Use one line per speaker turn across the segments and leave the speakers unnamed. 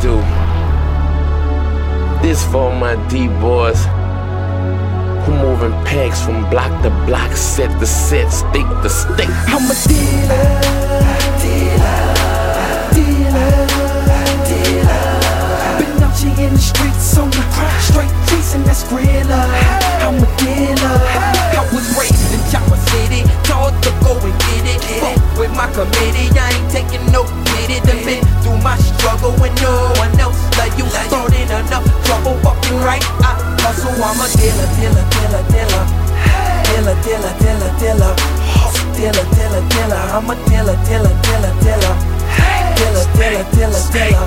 do. This for my D boys who moving packs from block to block, set to set, state to state.
I'm a dealer, dealer, in the streets on the straight streets and that's. I'm a dealer. I was raised in Chopper City, taught to go and get it. With my committee, I ain't taking no my struggle when no one else like you. Thrown in enough trouble, fucking right. I hustle, I'm a dealer, dealer, dealer, dealer. Dealer, dealer, dealer, dealer. Dealer, dealer, dealer. I'm a dealer, dealer, dealer, dealer. Dealer, dealer, dealer, dealer.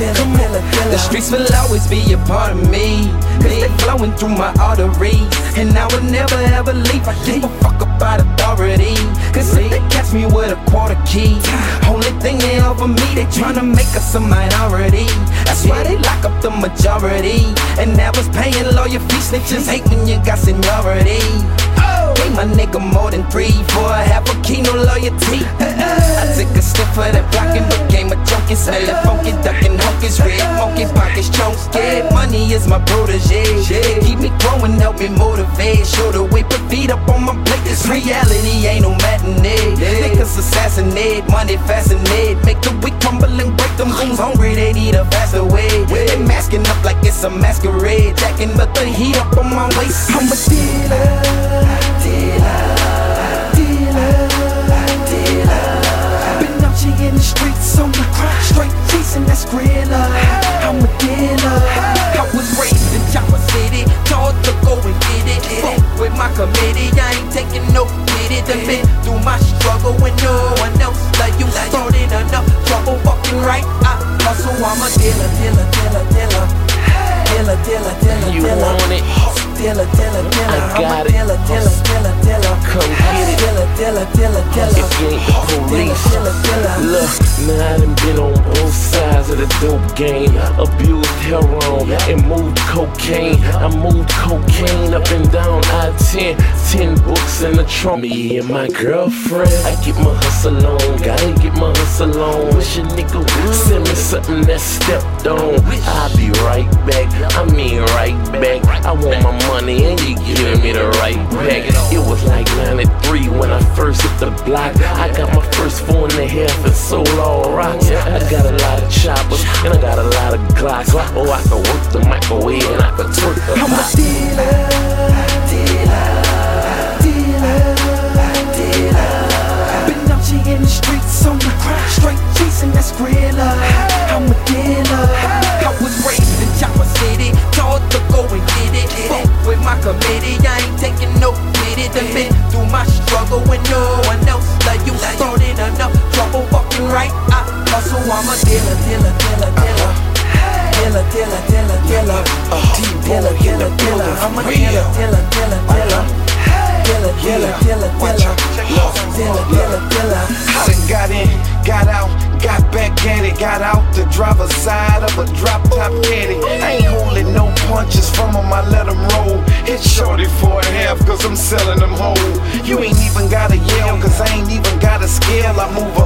Dealer, dealer, dealer.
The streets will always be a part of me. Cause they flowing through my arteries. And I would never ever leave. I give a fuck about authority. Cause if they catch me with a quarter key, only thing they offer me, they tryna make us a minority. That's why they lock up the majority. And that was paying lawyer fees. Snitches hate when you got seniority. Gave my nigga more than three for a half a key, no loyalty. I took a sniff of that block and became a junkie. Smelling funky, ducking honkies, red funky pockets, chunks. Yeah, money is my protege. Keep me growing, help me motivate. Show the reality ain't no matinee. Niggas assassinate, money fascinate. Make the weak crumble and break them goons hungry. They need a faster way. They masking up like it's a masquerade. Jacking but the heat up on my waist.
I'm a dealer, dealer, dealer, dealer. Been out here in the streets on the straight streets and that's griller. I'm a dealer. I was my committee, I ain't taking no pity. Done been through my struggle when no one else like you. In enough trouble, fucking right. I hustle, I'm a dealer, dealer, dealer, dealer. Dealer, dealer, dealer,
You
dealer.
want it?
Dealer, dealer, dealer.
I got
I'm a
it.
dealer, dealer,
Come get it.
Dealer, dealer, dealer, dealer.
If you ain't the police,
Dealer, dealer, dealer.
look, man, I done been on both sides of the dope game. Abused heroin and moved cocaine. I moved cocaine up and down I 10. Ten books in the trunk. Me and my girlfriend. I get my hustle on, gotta get my hustle on. Wish a nigga would send me something that stepped on. I'll be right back. I mean, right back. I want my money and you giving me the right back. The block. I got my first four and a half and sold all rocks. I got a lot of choppers and I got a lot of glocks. Oh, I can work the microwave and I can twerk the
I'm a dealer, dealer, I'm a dealer, dealer, dealer, dealer. Dealer, dealer, dealer, dealer. Dealer, dealer, dealer. I'm a dealer, dealer, dealer, dealer. Dealer, dealer, dealer, dealer. Dealer, dealer, dealer.
I done got in, got out, got back at it, got out the driver's side of a drop top caddy. Ain't holding no punches from 'em, I let 'em roll. Hit shorty for a half, cause I'm selling them whole. You ain't even gotta yell, cause I ain't even got a scale. I move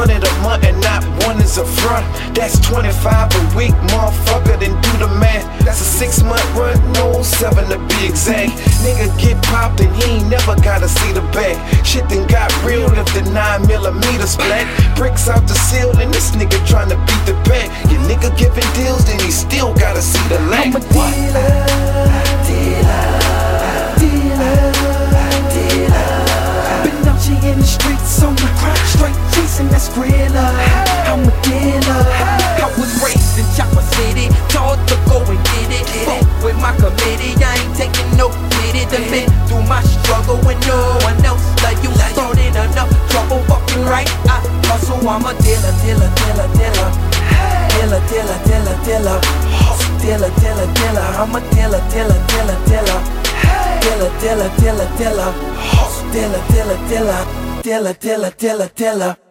hundred a month and not one is a front. That's 25 a week, motherfucker, then do the math. That's a six month run, no seven to be exact. Nigga get popped and he ain't never gotta see the back. Shit then got real if the 9 millimeters splat. Bricks out the ceiling, this nigga tryna beat the back. Your nigga giving deals, then he still gotta see the lack.
I'm a dealer, griller. I'm a dealer. I was raised in Chopper City, taught to go and get it. Fuck with my committee, I ain't taking no pity. Done been through my struggle when no one else like you. Thrown in enough trouble, fucking right. I hustle, I'm a dealer, dealer, dealer, dealer. Dealer, dealer, dealer, dealer. Dealer, dealer, dealer. I'm a dealer, dealer, dealer. Dealer, dealer, dealer, dealer. Dealer, dealer, dealer. Dealer, dealer, dealer, dealer.